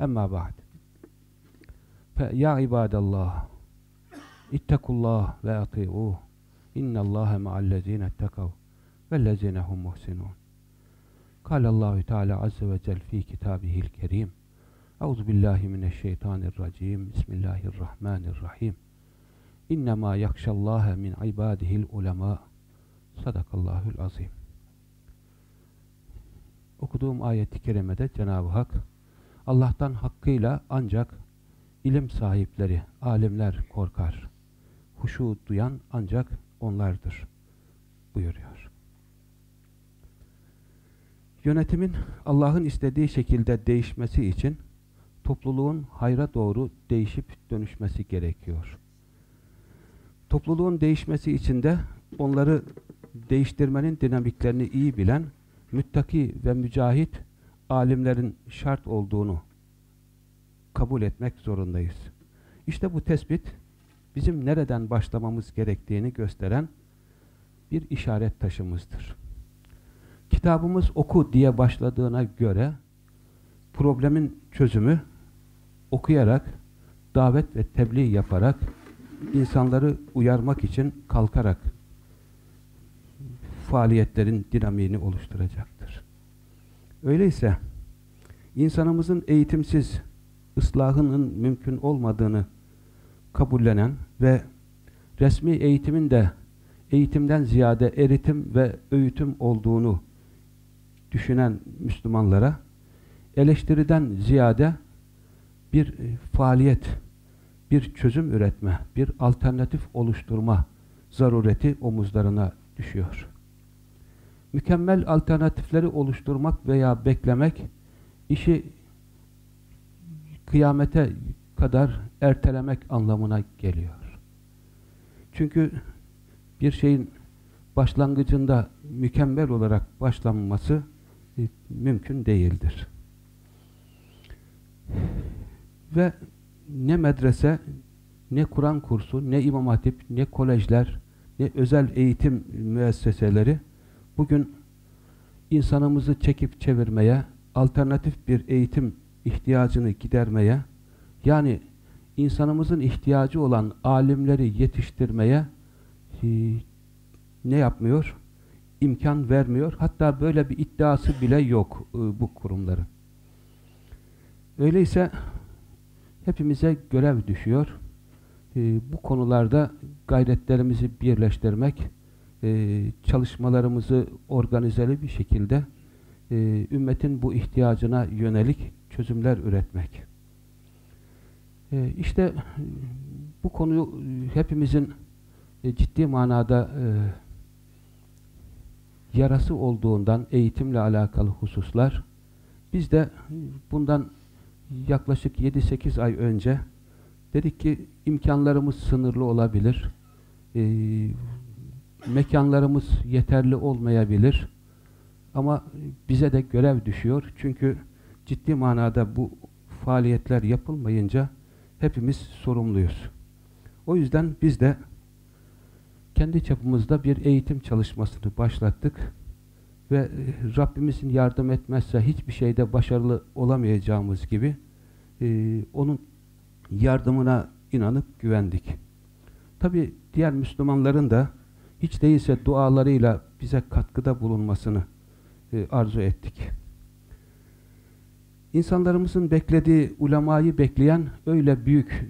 Emma ba'd. Ya ibadallah ittekullah ve ati'uh. İnnallâhe ma'allezîne ettekav vellezîne hum muhsinûn. Kâlellâhu Teala azze ve cel fî kitâbihil kerîm. Euzu billahi mineşşeytanirracim. Bismillahirrahmanirrahim. İnnemâ yakşallâhe min ibâdihil ulemâ. Sadakallahul azim. Okuduğum ayet-i kerimede Cenab-ı Hak Allah'tan hakkıyla ancak ilim sahipleri, alimler korkar. Huşu duyan ancak onlardır buyuruyor. Yönetimin Allah'ın istediği şekilde değişmesi için topluluğun hayra doğru değişip dönüşmesi gerekiyor. Topluluğun değişmesi için de onları değiştirmenin dinamiklerini iyi bilen müttaki ve mücahit alimlerin şart olduğunu kabul etmek zorundayız. İşte bu tespit bizim nereden başlamamız gerektiğini gösteren bir işaret taşımızdır. Kitabımız oku diye başladığına göre problemin çözümü okuyarak, davet ve tebliğ yaparak, insanları uyarmak için kalkarak faaliyetlerin dinamiğini oluşturacaktır. Öyleyse insanımızın eğitimsiz ıslahının mümkün olmadığını kabullenen ve resmi eğitimin de eğitimden ziyade eritim ve öğütüm olduğunu düşünen Müslümanlara eleştiriden ziyade bir faaliyet, bir çözüm üretme, bir alternatif oluşturma zarureti omuzlarına düşüyor. Mükemmel alternatifleri oluşturmak veya beklemek işi kıyamete kadar ertelemek anlamına geliyor. Çünkü bir şeyin başlangıcında mükemmel olarak başlanması e, mümkün değildir. Ve ne medrese, ne Kur'an kursu, ne imam hatip, ne kolejler, ne özel eğitim müesseseleri bugün insanımızı çekip çevirmeye, alternatif bir eğitim ihtiyacını gidermeye, yani insanımızın ihtiyacı olan alimleri yetiştirmeye e, ne yapmıyor? İmkan vermiyor. Hatta böyle bir iddiası bile yok e, bu kurumların. Öyleyse hepimize görev düşüyor. E, bu konularda gayretlerimizi birleştirmek, e, çalışmalarımızı organizeli bir şekilde e, ümmetin bu ihtiyacına yönelik çözümler üretmek. E, işte bu konuyu hepimizin e, ciddi manada e, yarası olduğundan eğitimle alakalı hususlar biz de bundan yaklaşık 7-8 ay önce dedik ki imkanlarımız sınırlı olabilir. E, mekanlarımız yeterli olmayabilir. Ama bize de görev düşüyor. Çünkü ciddi manada bu faaliyetler yapılmayınca hepimiz sorumluyuz. O yüzden biz de kendi çapımızda bir eğitim çalışmasını başlattık ve e, Rabbimizin yardım etmezse hiçbir şeyde başarılı olamayacağımız gibi e, onun yardımına inanıp güvendik. Tabi diğer Müslümanların da hiç değilse dualarıyla bize katkıda bulunmasını e, arzu ettik. İnsanlarımızın beklediği, ulemayı bekleyen öyle büyük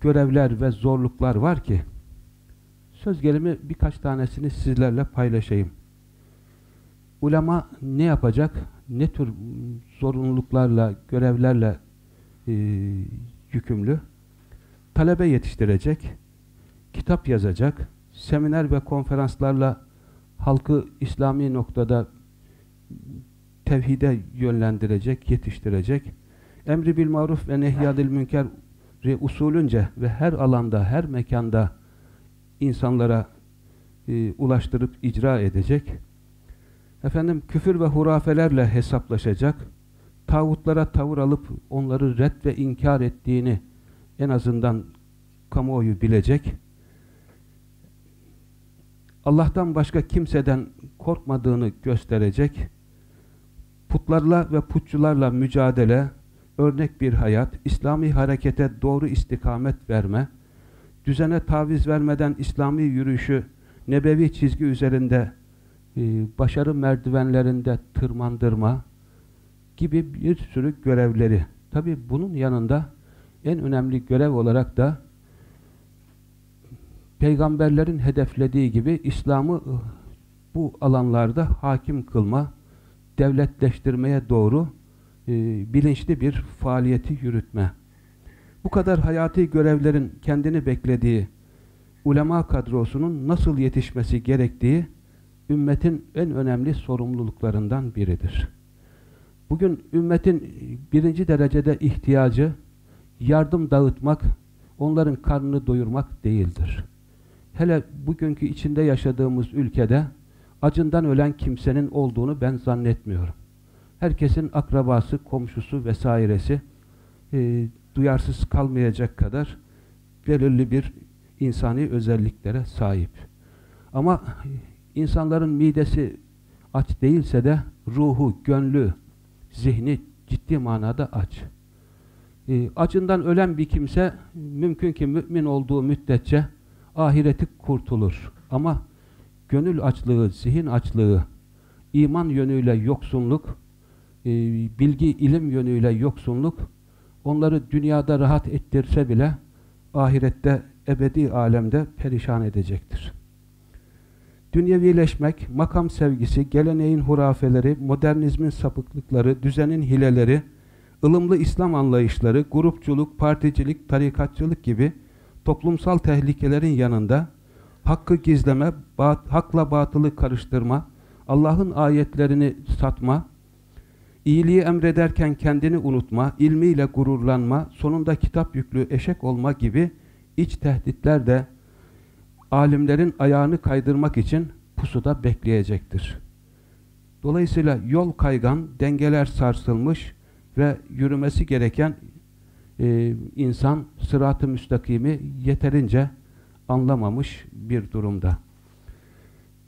görevler ve zorluklar var ki söz gelimi birkaç tanesini sizlerle paylaşayım. Ulema ne yapacak? Ne tür zorunluluklarla, görevlerle e, yükümlü? Talebe yetiştirecek, kitap yazacak, seminer ve konferanslarla halkı İslami noktada tevhide yönlendirecek, yetiştirecek. Emri bil maruf ve nehyadil münker usulünce ve her alanda, her mekanda insanlara e, ulaştırıp icra edecek. Efendim küfür ve hurafelerle hesaplaşacak. Tağutlara tavır alıp onları red ve inkar ettiğini en azından kamuoyu bilecek. Allah'tan başka kimseden korkmadığını gösterecek. Putlarla ve putçularla mücadele, örnek bir hayat, İslami harekete doğru istikamet verme, düzene taviz vermeden İslami yürüyüşü nebevi çizgi üzerinde e, başarı merdivenlerinde tırmandırma gibi bir sürü görevleri. Tabi bunun yanında en önemli görev olarak da peygamberlerin hedeflediği gibi İslam'ı bu alanlarda hakim kılma, devletleştirmeye doğru e, bilinçli bir faaliyeti yürütme. Bu kadar hayati görevlerin kendini beklediği ulema kadrosunun nasıl yetişmesi gerektiği ümmetin en önemli sorumluluklarından biridir. Bugün ümmetin birinci derecede ihtiyacı yardım dağıtmak, onların karnını doyurmak değildir. Hele bugünkü içinde yaşadığımız ülkede acından ölen kimsenin olduğunu ben zannetmiyorum. Herkesin akrabası, komşusu vesairesi e, duyarsız kalmayacak kadar belirli bir insani özelliklere sahip. Ama insanların midesi aç değilse de ruhu, gönlü, zihni ciddi manada aç. E, acından ölen bir kimse mümkün ki mümin olduğu müddetçe ahireti kurtulur. Ama gönül açlığı, zihin açlığı, iman yönüyle yoksunluk, e, bilgi, ilim yönüyle yoksunluk onları dünyada rahat ettirse bile ahirette, ebedi alemde perişan edecektir. Dünyevileşmek, makam sevgisi, geleneğin hurafeleri, modernizmin sapıklıkları, düzenin hileleri, ılımlı İslam anlayışları, grupçuluk, particilik, tarikatçılık gibi toplumsal tehlikelerin yanında hakkı gizleme, bat, hakla batılı karıştırma, Allah'ın ayetlerini satma, iyiliği emrederken kendini unutma, ilmiyle gururlanma, sonunda kitap yüklü eşek olma gibi iç tehditler de alimlerin ayağını kaydırmak için pusuda bekleyecektir. Dolayısıyla yol kaygan, dengeler sarsılmış ve yürümesi gereken e, insan sırat-ı müstakimi yeterince anlamamış bir durumda.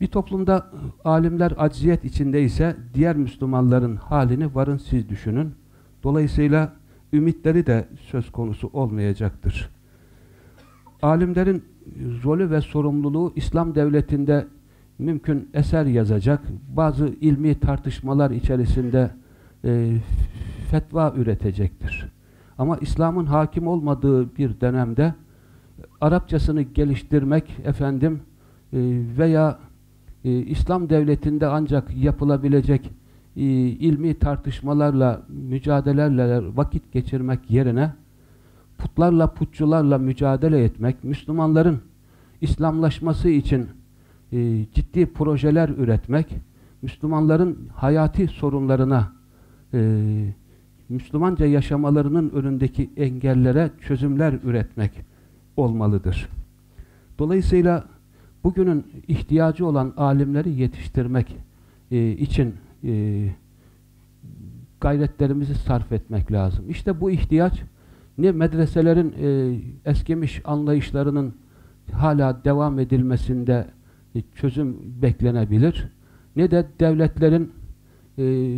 Bir toplumda alimler acziyet içindeyse diğer Müslümanların halini varın siz düşünün. Dolayısıyla ümitleri de söz konusu olmayacaktır. Alimlerin rolü ve sorumluluğu İslam devletinde mümkün eser yazacak, bazı ilmi tartışmalar içerisinde e, fetva üretecektir. Ama İslam'ın hakim olmadığı bir dönemde Arapçasını geliştirmek efendim e, veya e, İslam devletinde ancak yapılabilecek e, ilmi tartışmalarla, mücadelelerle vakit geçirmek yerine putlarla, putçularla mücadele etmek, Müslümanların İslamlaşması için e, ciddi projeler üretmek, Müslümanların hayati sorunlarına e, Müslümanca yaşamalarının önündeki engellere çözümler üretmek olmalıdır. Dolayısıyla bugünün ihtiyacı olan alimleri yetiştirmek e, için e, gayretlerimizi sarf etmek lazım. İşte bu ihtiyaç ne medreselerin e, eskimiş anlayışlarının hala devam edilmesinde e, çözüm beklenebilir ne de devletlerin e,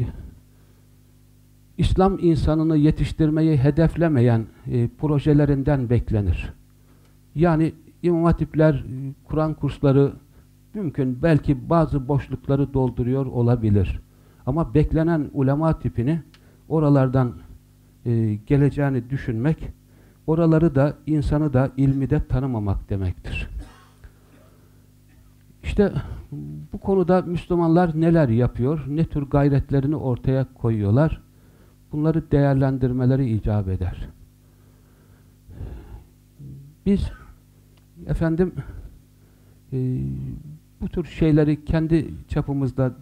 İslam insanını yetiştirmeyi hedeflemeyen e, projelerinden beklenir. Yani İmam Hatipler, Kur'an kursları mümkün belki bazı boşlukları dolduruyor olabilir. Ama beklenen ulema tipini oralardan e, geleceğini düşünmek, oraları da insanı da ilmi de tanımamak demektir. İşte bu konuda Müslümanlar neler yapıyor, ne tür gayretlerini ortaya koyuyorlar, bunları değerlendirmeleri icap eder. Biz efendim e, bu tür şeyleri kendi çapımızda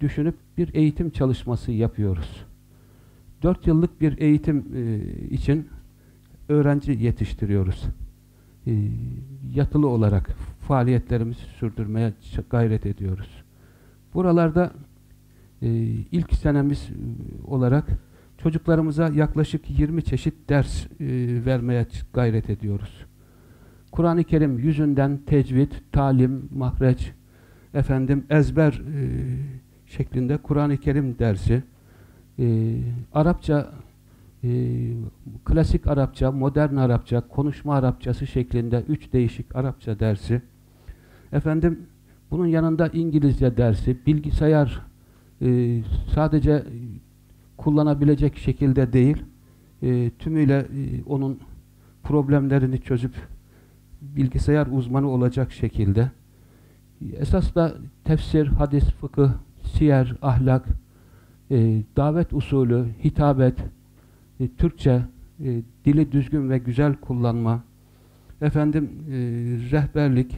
düşünüp bir eğitim çalışması yapıyoruz. Dört yıllık bir eğitim e, için öğrenci yetiştiriyoruz. E, yatılı olarak faaliyetlerimizi sürdürmeye gayret ediyoruz. Buralarda e, ilk senemiz olarak çocuklarımıza yaklaşık 20 çeşit ders vermeye gayret ediyoruz. Kur'an-ı Kerim yüzünden tecvid, talim, mahreç, efendim ezber e, şeklinde Kur'an-ı Kerim dersi, e, Arapça, e, klasik Arapça, modern Arapça, konuşma Arapçası şeklinde üç değişik Arapça dersi, efendim bunun yanında İngilizce dersi, bilgisayar e, sadece kullanabilecek şekilde değil, e, tümüyle e, onun problemlerini çözüp bilgisayar uzmanı olacak şekilde. Esas da tefsir, hadis, fıkıh, siyer, ahlak, e, davet usulü, hitabet, Türkçe, dili düzgün ve güzel kullanma, efendim rehberlik,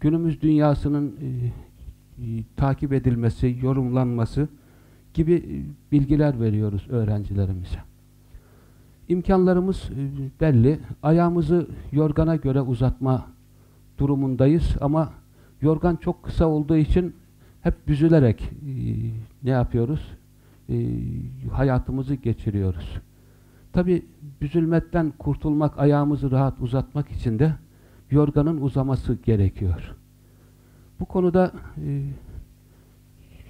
günümüz dünyasının takip edilmesi, yorumlanması gibi e, bilgiler veriyoruz öğrencilerimize. İmkanlarımız e, belli. Ayağımızı yorgana göre uzatma durumundayız ama yorgan çok kısa olduğu için hep büzülerek e, ne yapıyoruz? E, hayatımızı geçiriyoruz. Tabi büzülmekten kurtulmak, ayağımızı rahat uzatmak için de yorganın uzaması gerekiyor. Bu konuda e,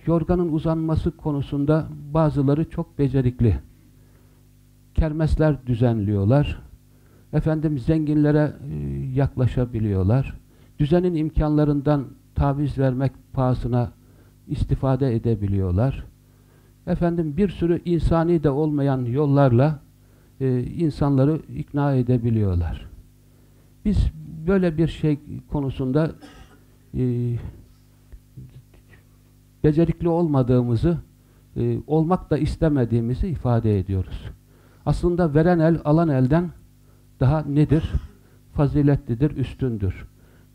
yorganın uzanması konusunda bazıları çok becerikli. Kermesler düzenliyorlar. Efendim zenginlere e, yaklaşabiliyorlar. Düzenin imkanlarından taviz vermek pahasına istifade edebiliyorlar. Efendim bir sürü insani de olmayan yollarla e, insanları ikna edebiliyorlar. Biz böyle bir şey konusunda e, becerikli olmadığımızı, e, olmak da istemediğimizi ifade ediyoruz. Aslında veren el, alan elden daha nedir? Faziletlidir, üstündür.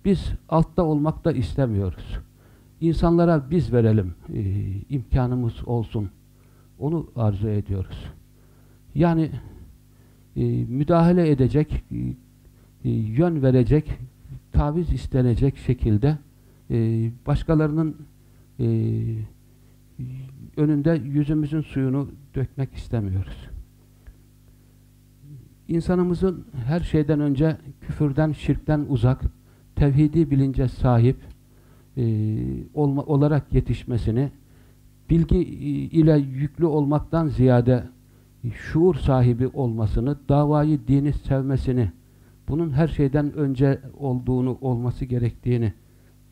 Biz altta olmak da istemiyoruz. İnsanlara biz verelim, e, imkanımız olsun. Onu arzu ediyoruz. Yani e, müdahale edecek, e, yön verecek, taviz istenecek şekilde e, başkalarının e, önünde yüzümüzün suyunu dökmek istemiyoruz. İnsanımızın her şeyden önce küfürden, şirkten uzak, tevhidi bilince sahip e, olma, olarak yetişmesini, bilgi ile yüklü olmaktan ziyade şuur sahibi olmasını, davayı, dini sevmesini, bunun her şeyden önce olduğunu, olması gerektiğini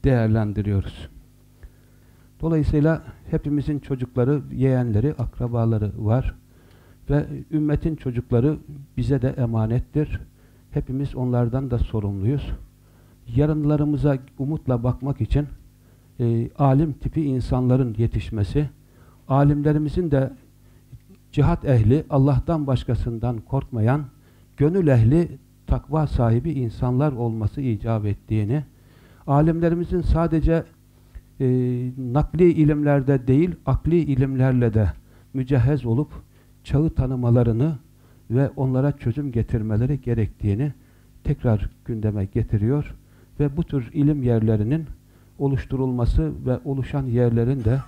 değerlendiriyoruz. Dolayısıyla hepimizin çocukları, yeğenleri, akrabaları var ve ümmetin çocukları bize de emanettir. Hepimiz onlardan da sorumluyuz yarınlarımıza umutla bakmak için e, alim tipi insanların yetişmesi, alimlerimizin de cihat ehli, Allah'tan başkasından korkmayan, gönül ehli, takva sahibi insanlar olması icap ettiğini, alimlerimizin sadece e, nakli ilimlerde değil, akli ilimlerle de mücehhez olup çağı tanımalarını ve onlara çözüm getirmeleri gerektiğini tekrar gündeme getiriyor ve bu tür ilim yerlerinin oluşturulması ve oluşan yerlerin de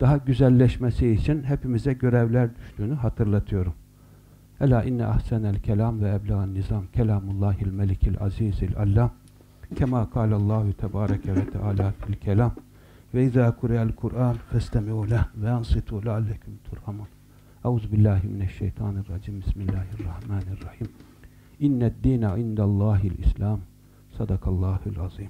daha güzelleşmesi için hepimize görevler düştüğünü hatırlatıyorum. Ela inne ahsenel kelam ve ebla'n nizam kelamullahil melikil azizil allam kema kâlallahu tebâreke ve teâlâ fil kelam ve izâ kureyel Kur'an festemi'u leh ve ansitu leallekum turhamun Euzubillahimineşşeytanirracim Bismillahirrahmanirrahim. İnned dîne indallâhil İslam Sadakallahül azim.